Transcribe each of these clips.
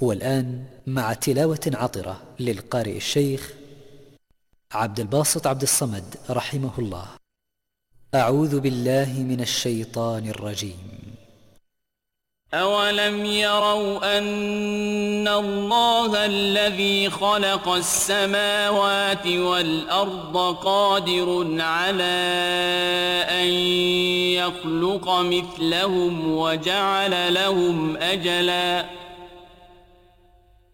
والآن مع تلاوة عطرة للقارئ الشيخ عبد الباسط عبد الصمد رحمه الله. أعوذ بالله من الشيطان الرجيم. أولم يروا أن الله الذي خلق السماوات والأرض قادر على أن يخلق مثلهم وجعل لهم أجلاً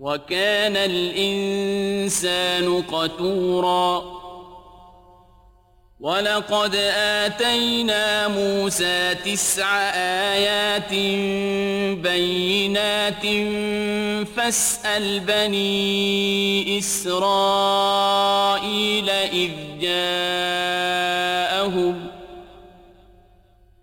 وَكَانَ الْإِنسَانُ قَتُورًا وَلَقَدْ آتَيْنَا مُوسَى تِسْعَ آيَاتٍ بَيِّنَاتٍ فَاسْأَلْ بَنِي إِسْرَائِيلَ إِذْ جَاءَ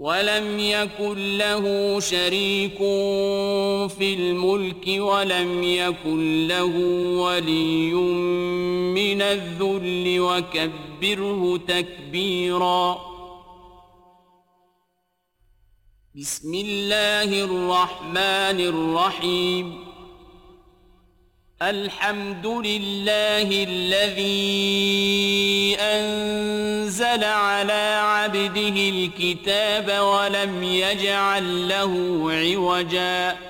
ولم يكن له شريك في الملك ولم يكن له ولي من الذل وكبره تكبيرا. بسم الله الرحمن الرحيم. الحمد لله الذي أنزل على عبده الكتاب ولم يجعل له عوجاً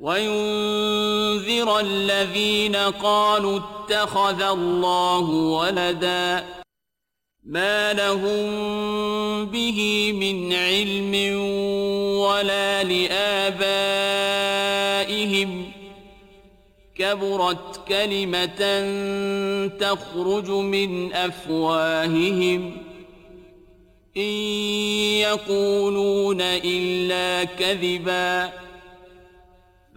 وَيُنذِرَ الَّذِينَ قَالُوا اتَّخَذَ اللَّهُ وَلَدًا مَا لَهُم بِهِ مِنْ عِلْمٍ وَلَا لِآبَائِهِمْ كَبُرَتْ كَلِمَةً تَخْرُجُ مِنْ أَفْوَاهِهِمْ إِنْ يَقُولُونَ إِلَّا كَذِبًا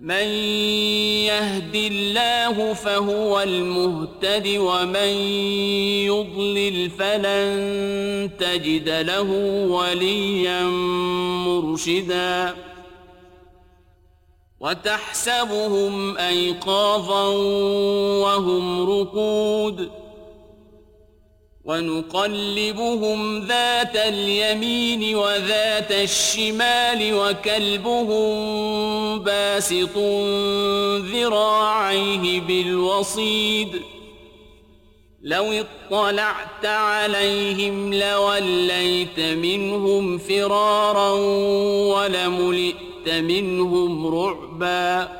من يهد الله فهو المهتد ومن يضلل فلن تجد له وليا مرشدا. وتحسبهم أيقاظا وهم رقود. ونقلبهم ذات اليمين وذات الشمال وكلبهم باسط ذراعيه بالوصيد لو اطلعت عليهم لوليت منهم فرارا ولملئت منهم رعبا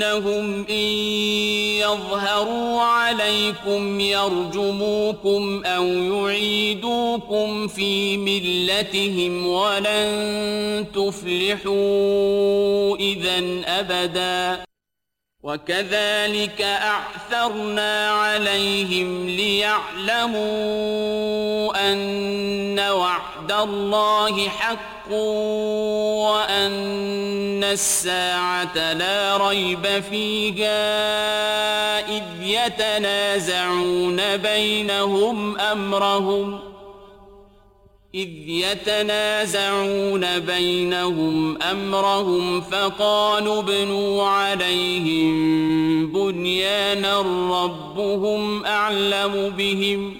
إنهم إن يظهروا عليكم يرجموكم أو يعيدوكم في ملتهم ولن تفلحوا اذا أبدا وكذلك أعثرنا عليهم ليعلموا أن وعد وعد الله حق وأن الساعة لا ريب فيها إذ يتنازعون بينهم أمرهم إذ يتنازعون بينهم أمرهم فقالوا بنوا عليهم بنيانا ربهم أعلم بهم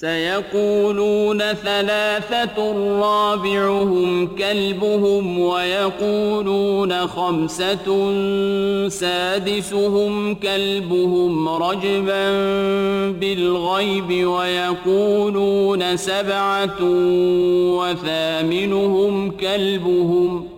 سيقولون ثلاثة رابعهم كلبهم ويقولون خمسة سادسهم كلبهم رجبا بالغيب ويقولون سبعة وثامنهم كلبهم ۖ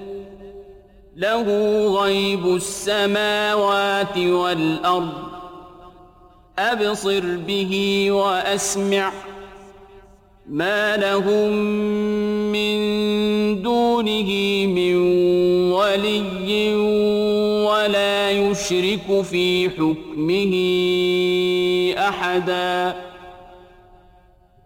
له غيب السماوات والأرض. أبصر به وأسمع. ما لهم من دونه من ولي ولا يشرك في حكمه أحدا.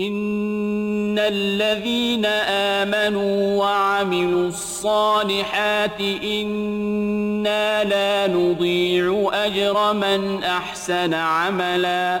ان الذين امنوا وعملوا الصالحات أنا لا نضيع اجر من احسن عملا